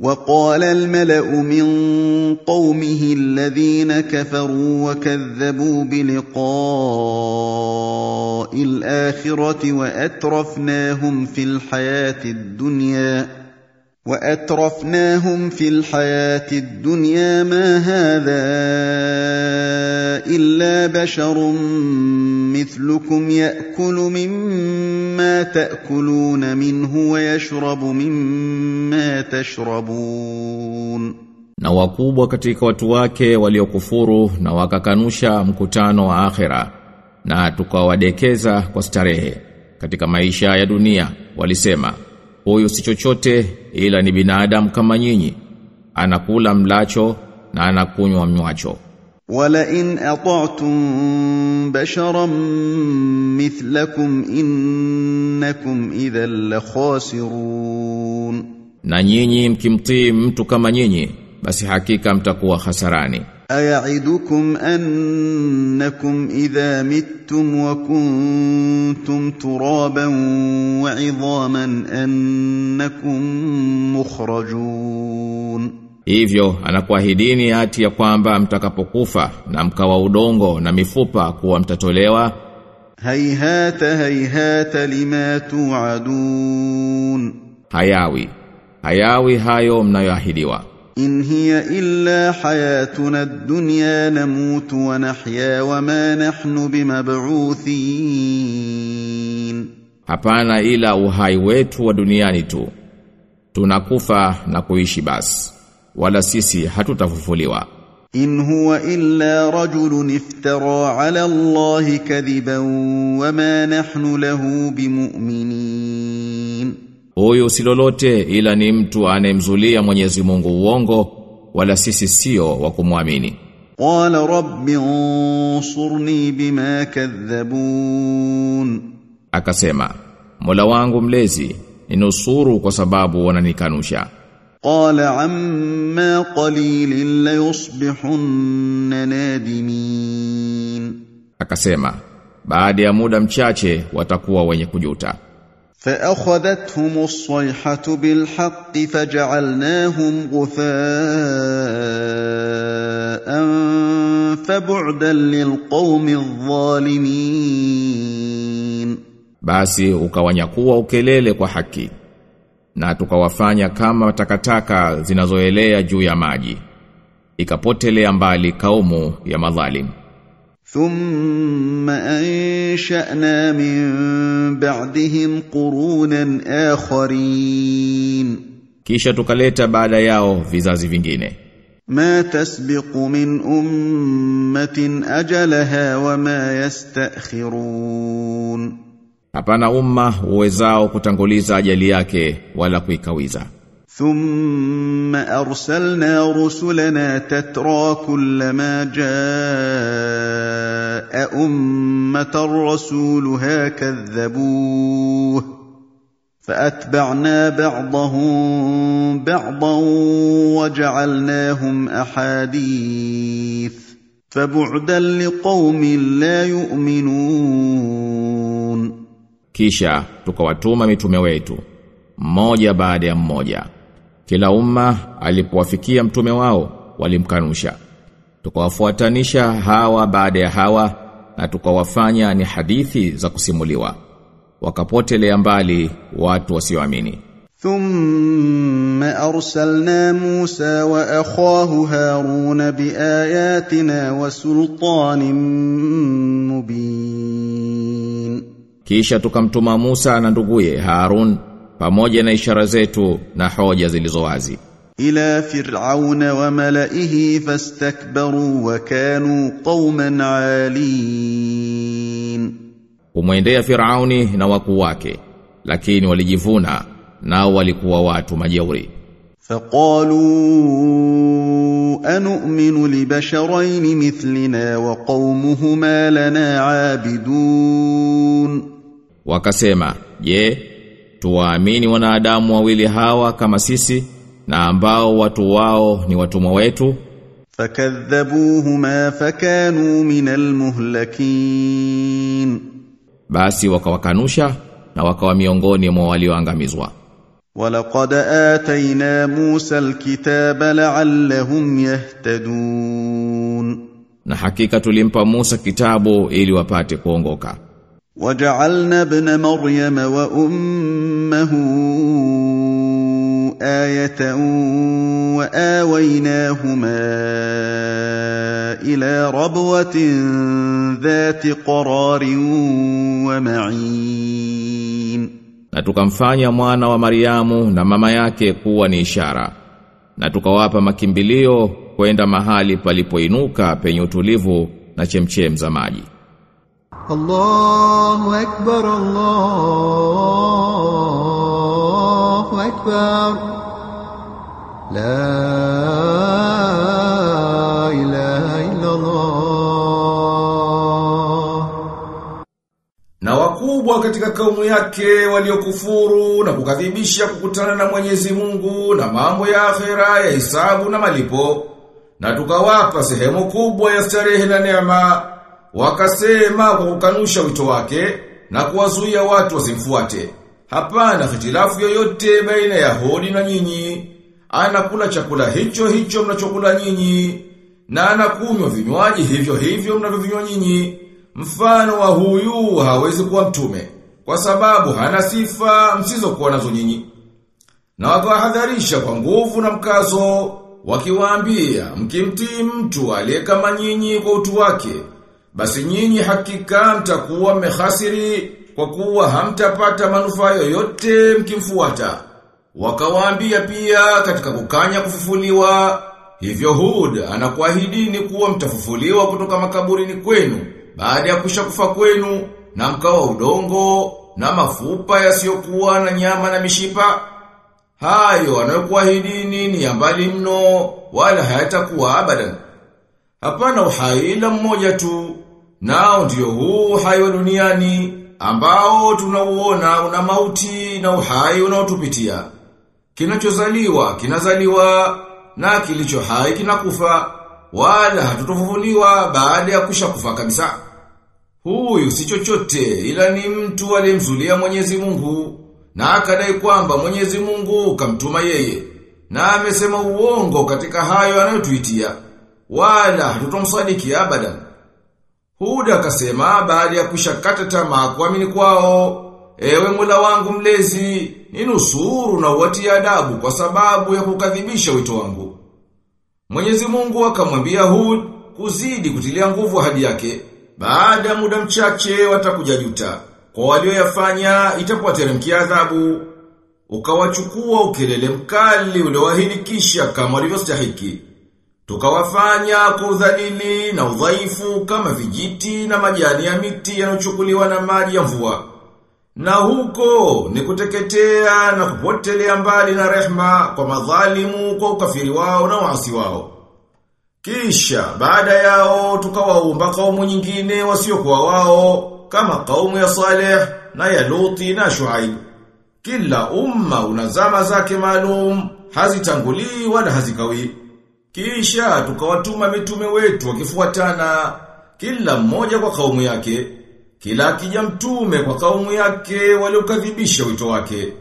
وقال الملأ من قومه الذين كفروا وكذبوا بلقاء الآخرة وأترفناهم في الحياة الدنيا وأترفناهم في الحياة الدنيا ما هذا الا بشر مثلكم ياكل مما تاكلون منه ويشرب مما تشربون na wakubwa katika watu wake waliokufuru na wakakanusha mkutano wa akhera na tukawadekeza kwa starehe katika maisha ya dunia walisema huyu si chochote ila ni binadamu kama nyinyi anakula mlacho na anakunywa mnywacho ولئن أطعتم بشرا مثلكم إنكم إذا لخاسرون. Na nyinyi mkimtii mtu kama nyinyi basi hakika mtakuwa hasarani أيعدكم أنكم إذا متم وكنتم ترابا وعظاما أنكم مخرجون. Hivyo anakuahidini hati ya kwamba mtakapokufa na mkawa udongo na mifupa kuwa mtatolewa. Hayhata hayhata lima tuadun. Hayawi. Hayawi hayo mnayoahidiwa. In hiya illa hayatuna ad-dunya namutu wa nahya wa ma nahnu bimab'uthin. Hapana ila uhai wetu wa duniani tu. Tunakufa na kuishi basi wala sisi hatutafufuliwa. In huwa illa rajulun iftara ala allahi kadhiban wama nahnu lahu bimu'minin. Huyu si lolote ila ni mtu anemzulia Mwenyezi Mungu uongo wala sisi sio wa kumwamini. Qala rabbi ansurni bima kadhabun. Akasema mola wangu mlezi ninusuru kwa sababu wananikanusha. قال عما قليل ليصبحن نادمين akasema baada ya muda mchache watakuwa wenye kujuta فاخذتهم الصيحه بالحق فجعلناهم غثاء فبعدا للقوم الظالمين basi ukawanyakuwa ukelele kwa haki na tukawafanya kama takataka zinazoelea juu ya maji ikapotelea mbali kaumu ya madhalim. Thumma ansha'na min ba'dihim qurunan akharin. Kisha tukaleta baada yao vizazi vingine. Ma tasbiqu min ummatin ajalaha wa ma yasta'khirun. Hapana umma uwezao kutanguliza ajali yake wala kuikawiza. ثم ارسلنا رسلنا تترى كلما جاء امه رسولها كذبوه فاتبعنا بعضهم بعضا وجعلناهم احاديث فبعدا لقوم لا يؤمنون kisha tukawatuma mitume wetu mmoja baada ya mmoja kila umma alipowafikia mtume wao walimkanusha tukawafuatanisha hawa baada ya hawa na tukawafanya ni hadithi za kusimuliwa wakapotelea mbali watu wasioamini ثم ارسلنا موسى واخاه هارون باياتنا وسلطان مبين kisha tukamtuma Musa na nduguye Harun pamoja na ishara zetu na hoja zilizowazi. Ila Fir'auna wa malaihi fastakbaru wa kanu qauman alin. Kumwendea Firauni na wakuu wake lakini walijivuna nao walikuwa watu majeuri. Faqalu anu'minu libasharayn mithlina wa qaumuhuma lana abidun wakasema je tuwaamini wanadamu wawili hawa kama sisi na ambao watu wao ni watumwa wetu فكذبوهما فكانوا من المهلكين basi wakawakanusha na wakawa miongoni mwa walioangamizwa ولقد آتينا موسى الكتاب لعلهم يهتدون Na hakika tulimpa Musa kitabu ili wapate kuongoka. وجعلنا ابن مريم وأمه آية وآويناهما إلى ربوة ذات قرار ومعين Na tukamfanya mwana wa Mariamu na mama yake kuwa ni ishara. Na tukawapa makimbilio kwenda mahali palipoinuka penye utulivu na chemchem za maji. Allahu Ekber, Allahu Ekber. La ilahe illallah. Na wakubwa katika kaumu yake waliokufuru na kukadhibisha kukutana na Mwenyezi Mungu na mambo ya akhera ya hisabu na malipo na tukawapa sehemu kubwa ya starehe na neema Wakasema kwa kukanusha wito wake na kuwazuia watu wasimfuate. Hapana hitilafu yoyote baina ya Yahudi na nyinyi. Anakula chakula hicho hicho mnachokula nyinyi na anakunywa vinywaji hivyo hivyo mnavyovinywa nyinyi. Mfano wa huyu hawezi kuwa mtume kwa sababu hana sifa msizokuwa nazo nyinyi. Na wakawahadharisha kwa nguvu na mkazo wakiwaambia mkimtii mtu aliye kama nyinyi kwa utu wake basi nyinyi hakika mtakuwa mmehasiri kwa kuwa hamtapata manufaa yoyote mkimfuata. Wakawaambia pia katika kukanya kufufuliwa, hivyo Hud anakuahidini kuwa mtafufuliwa kutoka makaburini kwenu baada ya kusha kufa kwenu na mkawa udongo na mafupa yasiyokuwa na nyama na mishipa. Hayo anayokuahidini ni ya mbali mno wala hayatakuwa abadan. Hapana uhai ila mmoja tu, nao ndio huu uhai wa duniani, ambao tunauona una mauti na uhai unaotupitia. Kinachozaliwa, kinazaliwa, na kilicho hai kinakufa, wala hatutofufuliwa baada ya kusha kufa kabisa. Huyu si chochote ila ni mtu aliyemzulia Mwenyezi Mungu, na akadai kwamba Mwenyezi Mungu kamtuma yeye, na amesema uongo katika hayo anayotuitia wala hatutomsadiki abada Huda akasema baada ya kushakata tamaa kuamini kwao, ewe mula wangu mlezi, ninusuru na uwatie adabu kwa sababu ya kukadhibisha wito wangu. Mwenyezi Mungu akamwambia Hud kuzidi kutilia nguvu ahadi yake. Baada muda mchache watakuja juta. Kwa walioyafanya itapowateremkia adhabu. Ukawachukua ukelele mkali ulioahidi kisha kama walivyostahiki. Tukawafanya kwa udhalili na udhaifu kama vijiti na majani ya miti yanayochukuliwa na maji ya mvua. Na huko ni kuteketea na kupotelea mbali na rehma kwa madhalimu kwa ukafiri wao na waasi wao. Kisha baada yao tukawaumba kaumu nyingine wasiokuwa wao kama kaumu ya Saleh na ya Luti na Shuaib. Kila umma una zama zake maalum, hazitangulii wala hazikawii. Kisha tukawatuma mitume wetu wakifuatana kila mmoja kwa kaumu yake. Kila akija mtume kwa kaumu yake waliokadhibisha wito wake.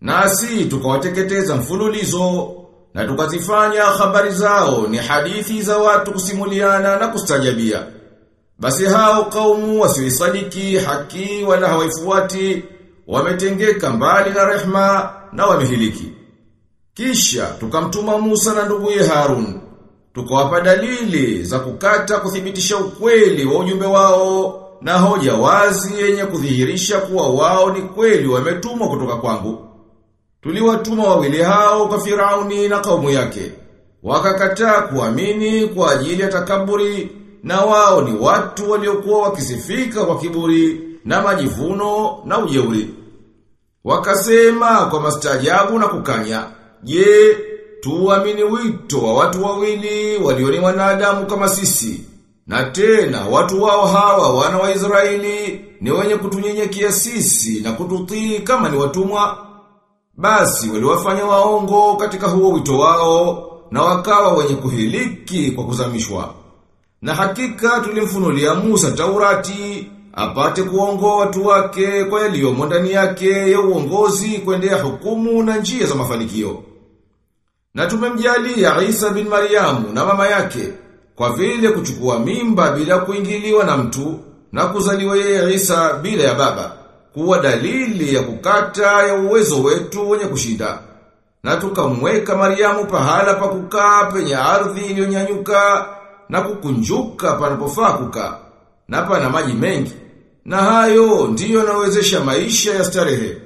Nasi tukawateketeza mfululizo na tukazifanya habari zao ni hadithi za watu kusimuliana na kustajabia. Basi hao kaumu wasioisadiki haki wala hawaifuati wametengeka mbali na rehma na wamehiliki. Kisha tukamtuma Musa na ndugu nduguye Harun. Tukawapa dalili za kukata kuthibitisha ukweli wa ujumbe wao na hoja wazi yenye kudhihirisha kuwa wao ni kweli wametumwa kutoka kwangu. Tuliwatuma wawili hao kwa Firauni na kaumu yake. Wakakataa kuamini kwa ajili ya takaburi na wao ni watu waliokuwa wakisifika kwa kiburi na majivuno na ujeuri. Wakasema kwa mastajabu na kukanya, Je, tuamini wito wa watu wawili walio ni wanadamu kama sisi. Na tena watu wao hawa wana wa Israeli ni wenye kutunyenyekea sisi na kututii kama ni watumwa. Basi waliwafanya waongo katika huo wito wao na wakawa wenye kuhiliki kwa kuzamishwa. Na hakika tulimfunulia Musa Taurati apate kuongoa watu wake kwa yaliyomo ndani yake ya uongozi kuendea hukumu na njia za mafanikio. Na tumemjalia Isa bin Mariamu na mama yake kwa vile kuchukua mimba bila kuingiliwa na mtu na kuzaliwa yeye Isa bila ya baba kuwa dalili ya kukata ya uwezo wetu wenye kushinda. Na tukamweka Mariamu pahala pa kukaa penye ardhi iliyonyanyuka na kukunjuka panapofaa kukaa na pana maji mengi. Na hayo ndiyo yanawezesha maisha ya starehe.